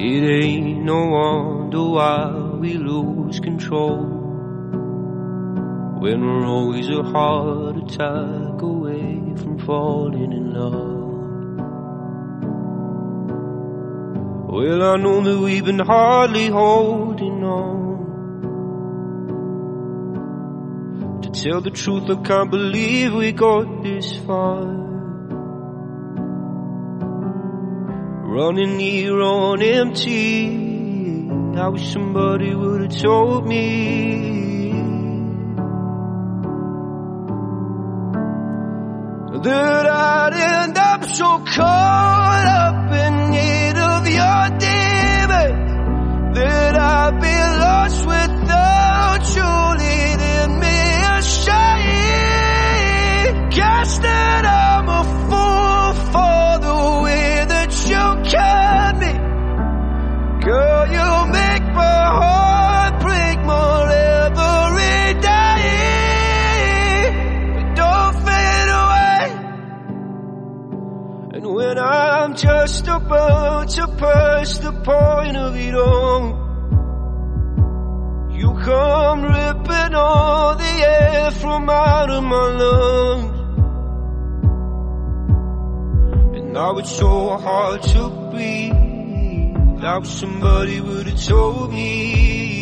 It ain't no wonder why we lose control when we're always a heart attack away from falling in love. Well, I know that we've been hardly holding on. To tell the truth, I can't believe we got this far. Running here on empty. I wish somebody would have told me that I'd end up so caught up in need of your demons when I'm just about to pass the point of it all, you come ripping all the air from out of my lungs. And now it's so hard to breathe. Now somebody would have told me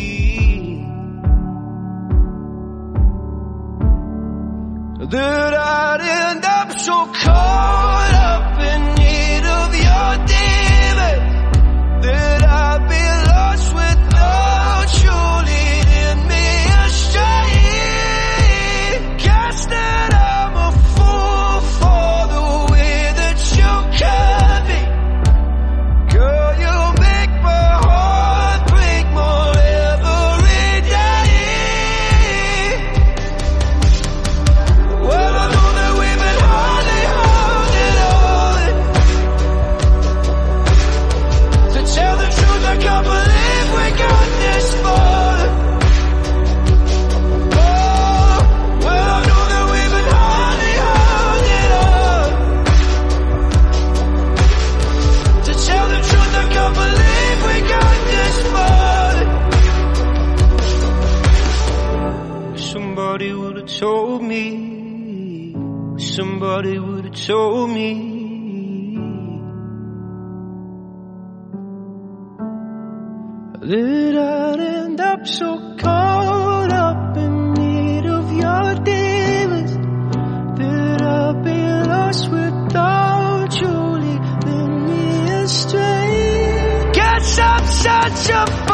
Somebody would have told me. Somebody would have told me. That I'd end up so caught up in need of your demons That I'd be lost without you leading me astray Guess I'm such a